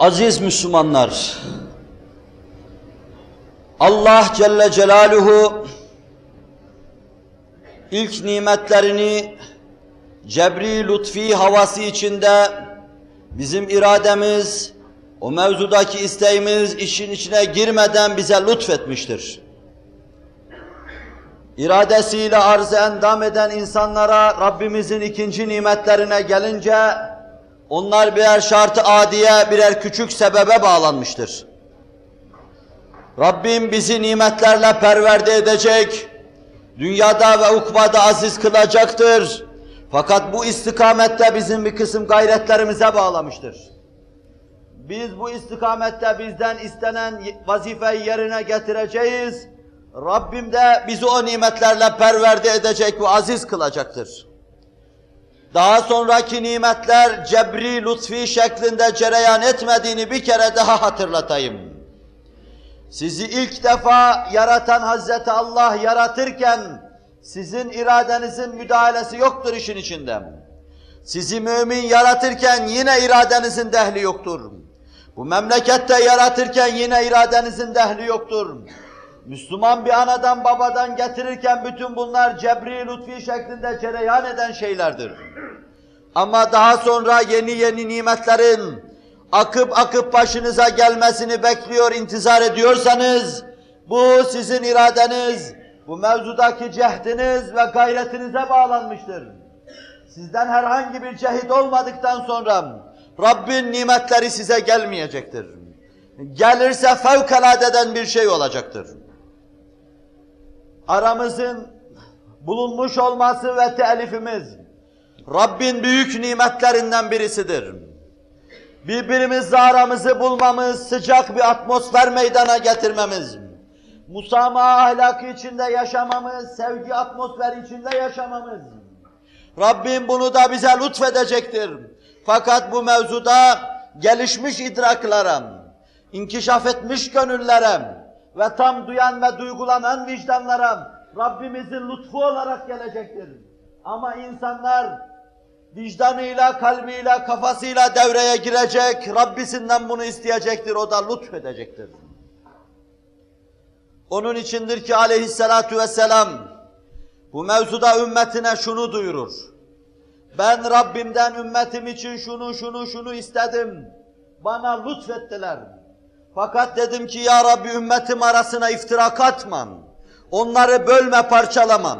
Aziz Müslümanlar, Allah Celle Celaluhu ilk nimetlerini cebri lütfi havası içinde bizim irademiz, o mevzudaki isteğimiz işin içine girmeden bize lütfetmiştir. İradesiyle arzı endam eden insanlara Rabbimizin ikinci nimetlerine gelince onlar birer şartı adiye, birer küçük sebebe bağlanmıştır. Rabbim bizi nimetlerle perverde edecek, dünyada ve ukbada aziz kılacaktır. Fakat bu istikamette bizim bir kısım gayretlerimize bağlamıştır. Biz bu istikamette bizden istenen vazifeyi yerine getireceğiz. Rabbim de bizi o nimetlerle perverde edecek ve aziz kılacaktır. Daha sonraki nimetler cebri lütfi şeklinde cereyan etmediğini bir kere daha hatırlatayım. Sizi ilk defa yaratan Hazreti Allah yaratırken sizin iradenizin müdahalesi yoktur işin içinde. Sizi mümin yaratırken yine iradenizin dehli yoktur. Bu memlekette yaratırken yine iradenizin dehli yoktur. Müslüman bir anadan babadan getirirken bütün bunlar cebri lütfi şeklinde cereyan eden şeylerdir. Ama daha sonra yeni yeni nimetlerin akıp akıp başınıza gelmesini bekliyor, intizar ediyorsanız, bu sizin iradeniz, bu mevzudaki cehdiniz ve gayretinize bağlanmıştır. Sizden herhangi bir cehit olmadıktan sonra Rabbin nimetleri size gelmeyecektir. Gelirse fevkaladeden bir şey olacaktır. Aramızın bulunmuş olması ve telifimiz Rabbin büyük nimetlerinden birisidir. Birbirimizle aramızı bulmamız, sıcak bir atmosfer meydana getirmemiz, musamaha ahlakı içinde yaşamamız, sevgi atmosferi içinde yaşamamız. Rabbim bunu da bize lütfedecektir. Fakat bu mevzuda gelişmiş idraklara, inkişaf etmiş gönüllere ve tam duyan ve duygulanan vicdanlara Rabbimizin lütfu olarak gelecektir. Ama insanlar vicdanıyla, kalbiyle, kafasıyla devreye girecek, Rabbisinden bunu isteyecektir, o da lütfedecektir. Onun içindir ki aleyhissalatu vesselam bu mevzuda ümmetine şunu duyurur. Ben Rabbimden ümmetim için şunu şunu şunu istedim. Bana lütfettiler. Fakat dedim ki ya Rabbi ümmetim arasına iftirak atmam. Onları bölme parçalamam.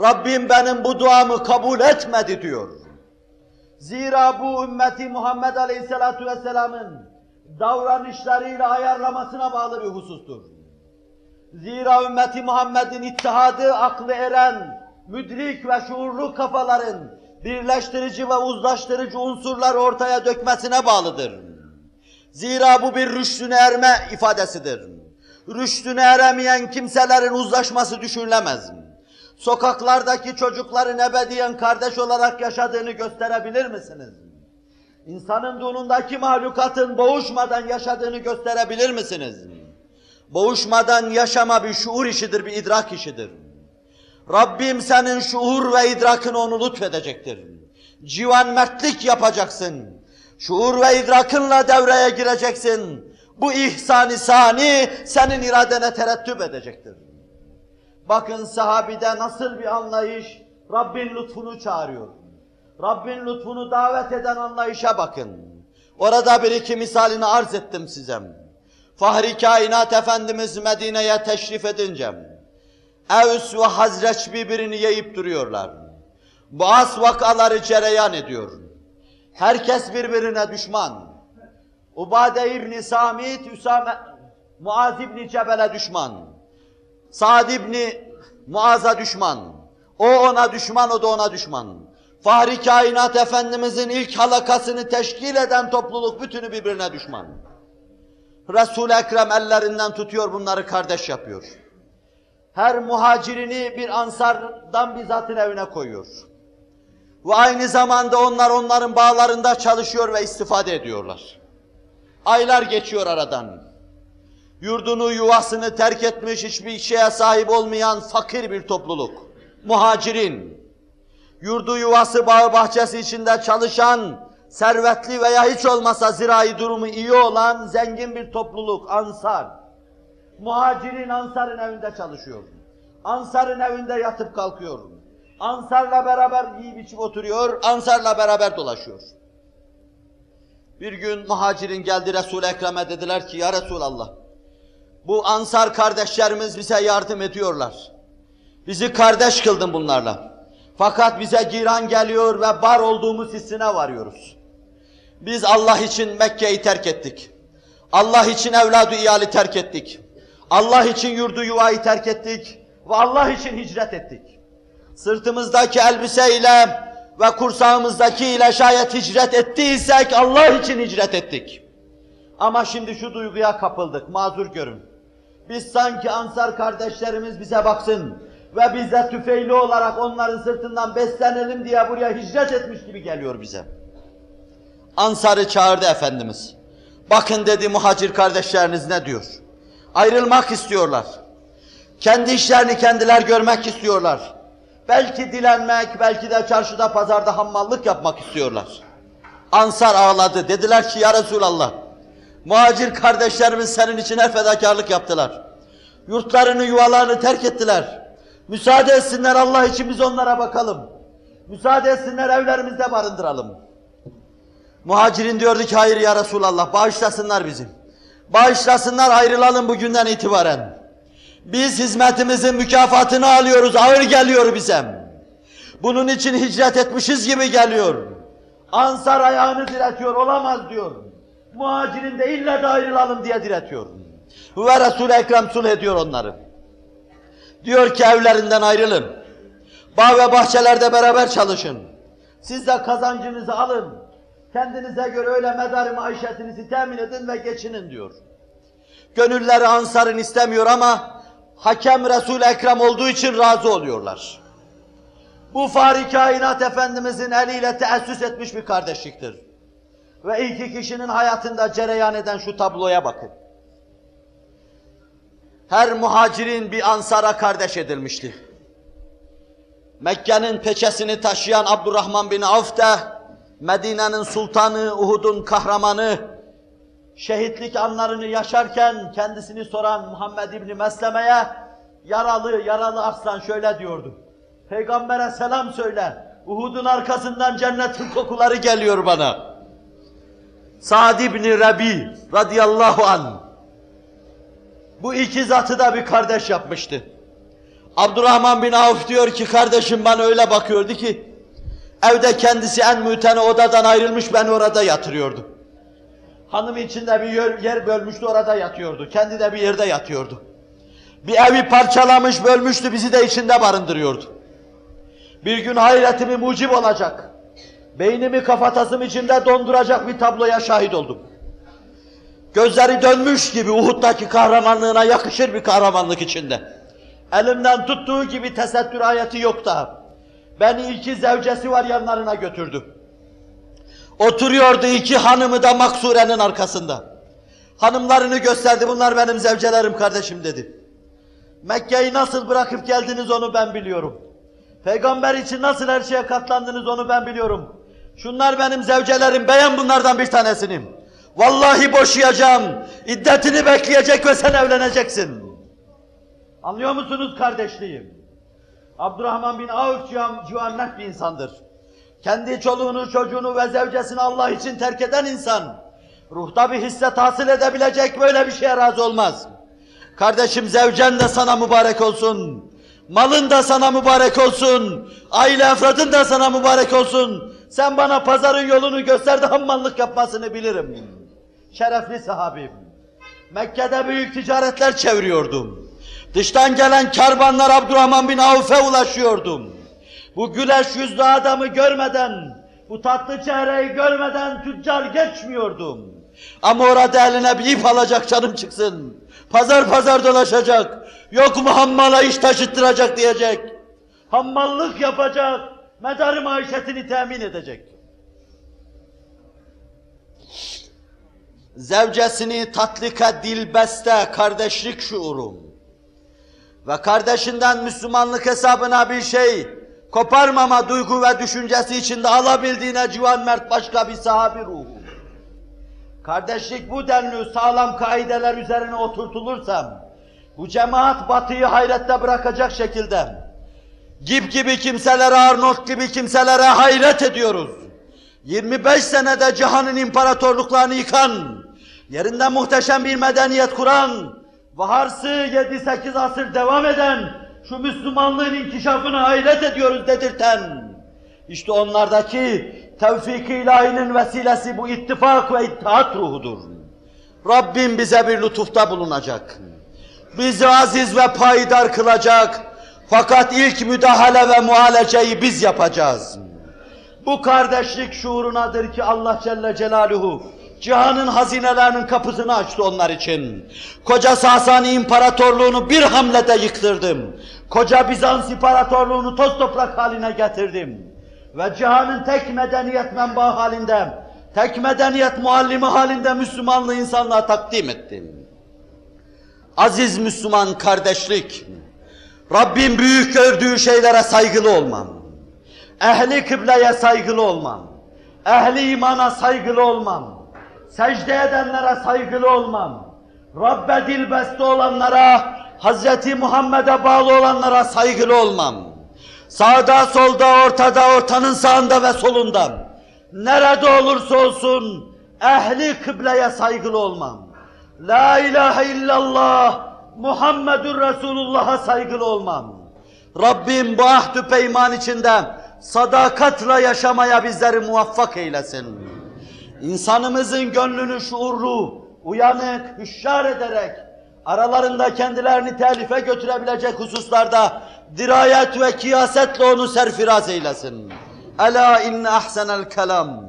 Rabbim benim bu duamı kabul etmedi diyor. Zira bu ümmeti Muhammed Aleyhisselatü Vesselam'ın davranışlarıyla ayarlamasına bağlı bir husustur. Zira ümmeti Muhammed'in ittihadı aklı eren, müdrik ve şuurlu kafaların birleştirici ve uzlaştırıcı unsurlar ortaya dökmesine bağlıdır. Zira bu bir rüştüne erme ifadesidir. Rüştüne eremeyen kimselerin uzlaşması düşünülemez. Sokaklardaki çocukların ebediyen kardeş olarak yaşadığını gösterebilir misiniz? İnsanın donundaki mahlukatın boğuşmadan yaşadığını gösterebilir misiniz? Boğuşmadan yaşama bir şuur işidir, bir idrak işidir. Rabbim senin şuur ve idrakını onu lütfedecektir. Civan mertlik yapacaksın. Şuur ve idrakınla devreye gireceksin. Bu ihsan-ı sani senin iradene terettüp edecektir. Bakın sahabide nasıl bir anlayış Rabbin lütfunu çağırıyor. Rabbin lütfunu davet eden anlayışa bakın. Orada bir iki misalini arz ettim size. Fahri kainat Efendimiz Medine'ye teşrif edince, Evs ve Hazreç birbirini yiyip duruyorlar. Boğaz vakaları cereyan ediyor. Herkes birbirine düşman. Ubade İbni Samit, Üsame, Muaz İbni Cebel'e düşman. Sa'd İbni Muaz'a düşman. O ona düşman, o da ona düşman. Fahri kainat Efendimizin ilk halakasını teşkil eden topluluk bütünü birbirine düşman. Resul-i Ekrem ellerinden tutuyor bunları kardeş yapıyor. Her muhacirini bir ansardan bir zatın evine koyuyor. Ve aynı zamanda onlar onların bağlarında çalışıyor ve istifade ediyorlar. Aylar geçiyor aradan. Yurdunu, yuvasını terk etmiş, hiçbir şeye sahip olmayan fakir bir topluluk. Muhacirin. Yurdu, yuvası, bağı, bahçesi içinde çalışan, servetli veya hiç olmasa zirai durumu iyi olan zengin bir topluluk, ansar. Muhacirin Ansar'ın evinde çalışıyor. Ansar'ın evinde yatıp kalkıyor. Ansar'la beraber yiyip içip oturuyor, Ansar'la beraber dolaşıyor. Bir gün muhacirin geldi Resul-i Ekrem'e dediler ki ya Resulallah bu Ansar kardeşlerimiz bize yardım ediyorlar. Bizi kardeş kıldın bunlarla. Fakat bize giran geliyor ve bar olduğumuz hissine varıyoruz. Biz Allah için Mekke'yi terk ettik. Allah için evladı iyali terk ettik. Allah için yurdu yuvayı terk ettik ve Allah için hicret ettik. Sırtımızdaki elbiseyle ve kursağımızdaki ile şayet hicret ettiysek Allah için hicret ettik. Ama şimdi şu duyguya kapıldık, mazur görün. Biz sanki Ansar kardeşlerimiz bize baksın ve biz de tüfeğli olarak onların sırtından beslenelim diye buraya hicret etmiş gibi geliyor bize. Ansar'ı çağırdı Efendimiz. Bakın dedi muhacir kardeşleriniz ne diyor? Ayrılmak istiyorlar. Kendi işlerini kendiler görmek istiyorlar. Belki dilenmek, belki de çarşıda pazarda hammallık yapmak istiyorlar. Ansar ağladı. Dediler ki ya Resulallah, muhacir kardeşlerimiz senin için her fedakarlık yaptılar. Yurtlarını, yuvalarını terk ettiler. Müsaade etsinler Allah için biz onlara bakalım. Müsaade etsinler evlerimizde barındıralım. Muhacirin diyordu ki hayır ya Resulallah bağışlasınlar bizi. Bağışlasınlar ayrılalım bugünden itibaren. Biz hizmetimizin mükafatını alıyoruz, ağır geliyor bize. Bunun için hicret etmişiz gibi geliyor. Ansar ayağını diretiyor, olamaz diyor. Muhacirin de illa da ayrılalım diye diretiyor. Ve Resul-i Ekrem sulh ediyor onları. Diyor ki evlerinden ayrılın. Bağ ve bahçelerde beraber çalışın. Siz de kazancınızı alın. Kendinize göre öyle medar-ı maişetinizi temin edin ve geçinin diyor. Gönülleri Ansar'ın istemiyor ama hakem Resul-i Ekrem olduğu için razı oluyorlar. Bu Fahri Kainat Efendimizin eliyle teessüs etmiş bir kardeşliktir. Ve iki kişinin hayatında cereyan eden şu tabloya bakın. Her muhacirin bir ansara kardeş edilmişti. Mekke'nin peçesini taşıyan Abdurrahman bin Avf de Medine'nin sultanı, Uhud'un kahramanı, şehitlik anlarını yaşarken kendisini soran Muhammed İbni Mesleme'ye yaralı, yaralı aslan şöyle diyordu. Peygamber'e selam söyle, Uhud'un arkasından cennetin kokuları geliyor bana. Sa'd İbni Rabi radıyallahu an bu iki zatı da bir kardeş yapmıştı. Abdurrahman bin Avf diyor ki kardeşim bana öyle bakıyordu ki evde kendisi en mütene odadan ayrılmış beni orada yatırıyordu. Hanım içinde bir yer bölmüştü orada yatıyordu. Kendi de bir yerde yatıyordu. Bir evi parçalamış bölmüştü bizi de içinde barındırıyordu. Bir gün hayretimi mucib olacak. Beynimi kafatasım içinde donduracak bir tabloya şahit oldum. Gözleri dönmüş gibi Uhud'daki kahramanlığına yakışır bir kahramanlık içinde. Elimden tuttuğu gibi tesettür ayeti yok da. Beni iki zevcesi var yanlarına götürdü. Oturuyordu iki hanımı da maksurenin arkasında. Hanımlarını gösterdi, bunlar benim zevcelerim kardeşim dedi. Mekke'yi nasıl bırakıp geldiniz onu ben biliyorum. Peygamber için nasıl her şeye katlandınız onu ben biliyorum. Şunlar benim zevcelerim, beğen bunlardan bir tanesinim. Vallahi boşayacağım, iddetini bekleyecek ve sen evleneceksin. Anlıyor musunuz kardeşliğim? Abdurrahman bin Avf civannet bir insandır. Kendi çoluğunu, çocuğunu ve zevcesini Allah için terk eden insan, ruhta bir hisse tahsil edebilecek böyle bir şeye razı olmaz. Kardeşim zevcen de sana mübarek olsun. Malın da sana mübarek olsun. Aile efradın da sana mübarek olsun. Sen bana pazarın yolunu göster de hammallık yapmasını bilirim. Şerefli sahabim. Mekke'de büyük ticaretler çeviriyordum. Dıştan gelen kervanlar Abdurrahman bin Avf'e ulaşıyordum. Bu güleş yüzlü adamı görmeden, bu tatlı çehreyi görmeden tüccar geçmiyordum. Ama orada eline bir ip alacak canım çıksın. Pazar pazar dolaşacak. Yok mu hammala iş taşıttıracak diyecek. Hammallık yapacak. Medarı maişetini temin edecek. Zevcesini tatlika dilbeste kardeşlik şuurum. Ve kardeşinden Müslümanlık hesabına bir şey koparmama duygu ve düşüncesi içinde alabildiğine civan mert başka bir sahabi ruhu. Kardeşlik bu denli sağlam kaideler üzerine oturtulursam, bu cemaat batıyı hayrette bırakacak şekilde, Gip gibi kimselere, Arnold gibi kimselere hayret ediyoruz. 25 senede cihanın imparatorluklarını yıkan, yerinde muhteşem bir medeniyet kuran, vaharsı 7-8 asır devam eden, şu Müslümanlığın inkişafına hayret ediyoruz dedirten, işte onlardaki tevfik-i ilahinin vesilesi bu ittifak ve ittihat ruhudur. Rabbim bize bir lütufta bulunacak. Bizi aziz ve payidar kılacak. Fakat ilk müdahale ve muhaleceyi biz yapacağız. Bu kardeşlik şuurunadır ki Allah Celle Celaluhu cihanın hazinelerinin kapısını açtı onlar için. Koca Sasani İmparatorluğunu bir hamlede yıktırdım. Koca Bizans İmparatorluğunu toz toprak haline getirdim ve cihanın tek medeniyet menbaı halinde, tek medeniyet muallimi halinde Müslümanlığı insanlığa takdim ettim. Aziz Müslüman kardeşlik, Rabbim büyük gördüğü şeylere saygılı olmam, ehli kıbleye saygılı olmam, ehli imana saygılı olmam, secde edenlere saygılı olmam, Rabbe dilbeste olanlara, Hz. Muhammed'e bağlı olanlara saygılı olmam, Sağda, solda, ortada, ortanın sağında ve solunda. Nerede olursa olsun ehli kıbleye saygılı olmam. La ilahe illallah Muhammedur Resulullah'a saygılı olmam. Rabbim bu ahdü peyman içinde sadakatla yaşamaya bizleri muvaffak eylesin. İnsanımızın gönlünü şuurlu, uyanık, hüşyar ederek, aralarında kendilerini telife götürebilecek hususlarda dirayet ve kiyasetle onu serfiraz eylesin. Ela inne ahsenel kelam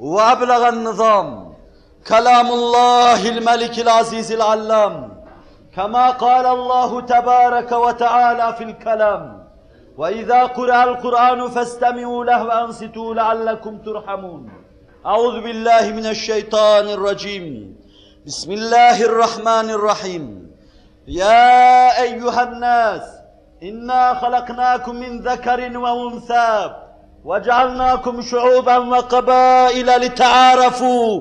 ve ablagan nizam kelamullahil melikil azizil allam كما قال الله تبارك وتعالى في الكلام. وإذا قرأ القرآن فاستمعوا له وأنصتوا لعلكم ترحمون. أعوذ بالله من الشيطان الرجيم. بسم الله الرحمن الرحيم. يا أيها الناس إنا خلقناكم من ذكر وأنثى وجعلناكم شعوبا وقبائل لتعارفوا.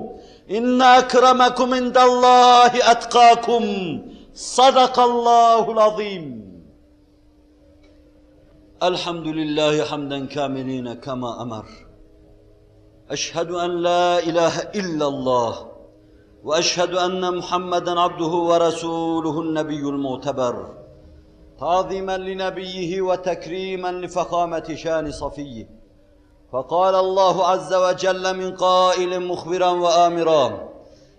إن أكرمكم عند الله أتقاكم. صدق الله العظيم الحمد لله حمدا كاملين كما أمر أشهد أن لا إله إلا الله وأشهد أن محمدا عبده ورسوله النبي المعتبر تعظيما لنبيه وتكريما لفخامة شان صفيه فقال الله عز وجل من قائل مخبرا وآمرا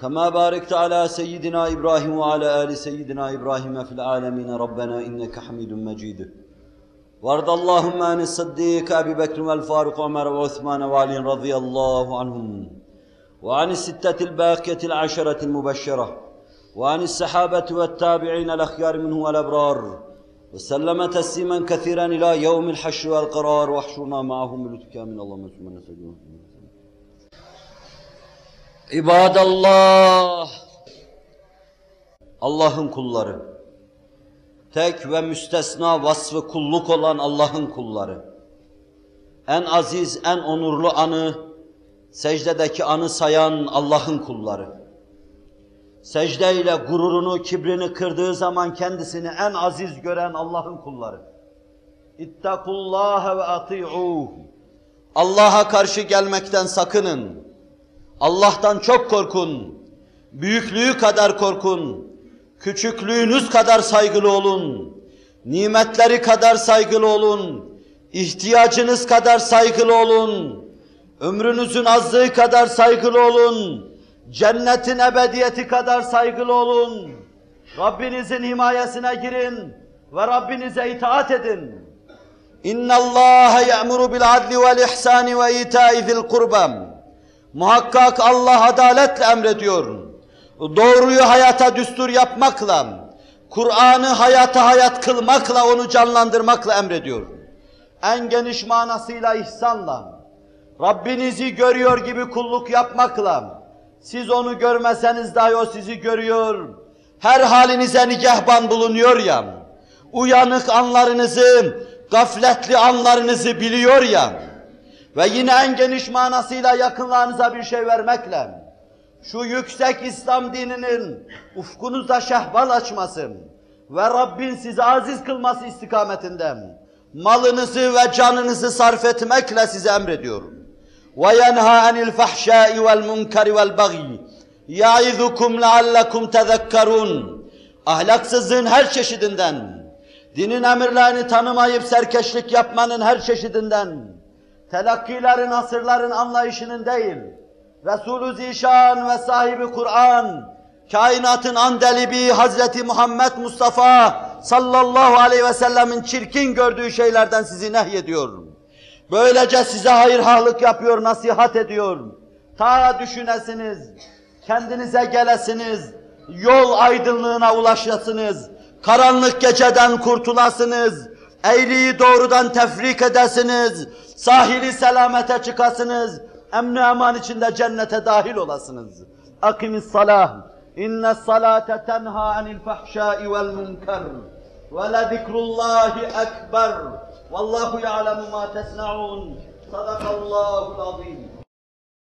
كما باركت على سيدنا إبراهيم وعلى آل سيدنا إبراهيم في العالمين. ربنا إنك حميد مجيد. وارض اللهم عن الصديق أبي بكر والفاروق وعمر وعثمان وعلي رضي الله عنهم وعن الستة الباقية العشرة المبشرة وعن السحابة والتابعين الأخيار منه والأبرار. وسلم تسليما كثيرا إلى يوم الحشر والقرار واحشرنا معهم بلطفك من اللهم ثم نسجون İbadallah. Allah'ın kulları. Tek ve müstesna vasfı kulluk olan Allah'ın kulları. En aziz, en onurlu anı secdedeki anı sayan Allah'ın kulları. Secdeyle gururunu, kibrini kırdığı zaman kendisini en aziz gören Allah'ın kulları. İttakullâhe ve ati'ûh Allah'a karşı gelmekten sakının. Allah'tan çok korkun. Büyüklüğü kadar korkun. Küçüklüğünüz kadar saygılı olun. Nimetleri kadar saygılı olun. İhtiyacınız kadar saygılı olun. Ömrünüzün azlığı kadar saygılı olun. Cennetin ebediyeti kadar saygılı olun. Rabbinizin himayesine girin ve Rabbinize itaat edin. İnna Allah ya'muru bil adli vel ihsani ve ita'i zil kurbam. Muhakkak Allah adaletle emrediyor. Doğruyu hayata düstur yapmakla, Kur'an'ı hayata hayat kılmakla, onu canlandırmakla emrediyor. En geniş manasıyla ihsanla, Rabbinizi görüyor gibi kulluk yapmakla, siz onu görmeseniz dahi o sizi görüyor, her halinize nigahban bulunuyor ya, uyanık anlarınızı, gafletli anlarınızı biliyor ya, ve yine en geniş manasıyla yakınlarınıza bir şey vermekle, şu yüksek İslam dininin ufkunuzda şehbal açması ve Rabbin sizi aziz kılması istikametinde malınızı ve canınızı sarf etmekle size emrediyorum. وَيَنْهَا عَنِ الْفَحْشَاءِ وَالْمُنْكَرِ وَالْبَغْيِ يَعِذُكُمْ لَعَلَّكُمْ تَذَكَّرُونَ Ahlaksızlığın her çeşidinden, dinin emirlerini tanımayıp serkeşlik yapmanın her çeşidinden, telakkilerin, asırların anlayışının değil, Resulü Zişan ve sahibi Kur'an, kainatın andelibi Hazreti Muhammed Mustafa sallallahu aleyhi ve sellemin çirkin gördüğü şeylerden sizi nehyediyor. Böylece size hayırhalık yapıyor, nasihat ediyor. Ta düşünesiniz, kendinize gelesiniz, yol aydınlığına ulaşasınız, karanlık geceden kurtulasınız, eğriyi doğrudan tefrik edesiniz, sahili selamete çıkasınız, emni eman içinde cennete dahil olasınız. Akimis salah. İnne salate tenha anil fahşai vel münker. Ve le zikrullahi ekber. Vallahu ya'lemu ma tesna'un. Sadakallahul azim.